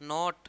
not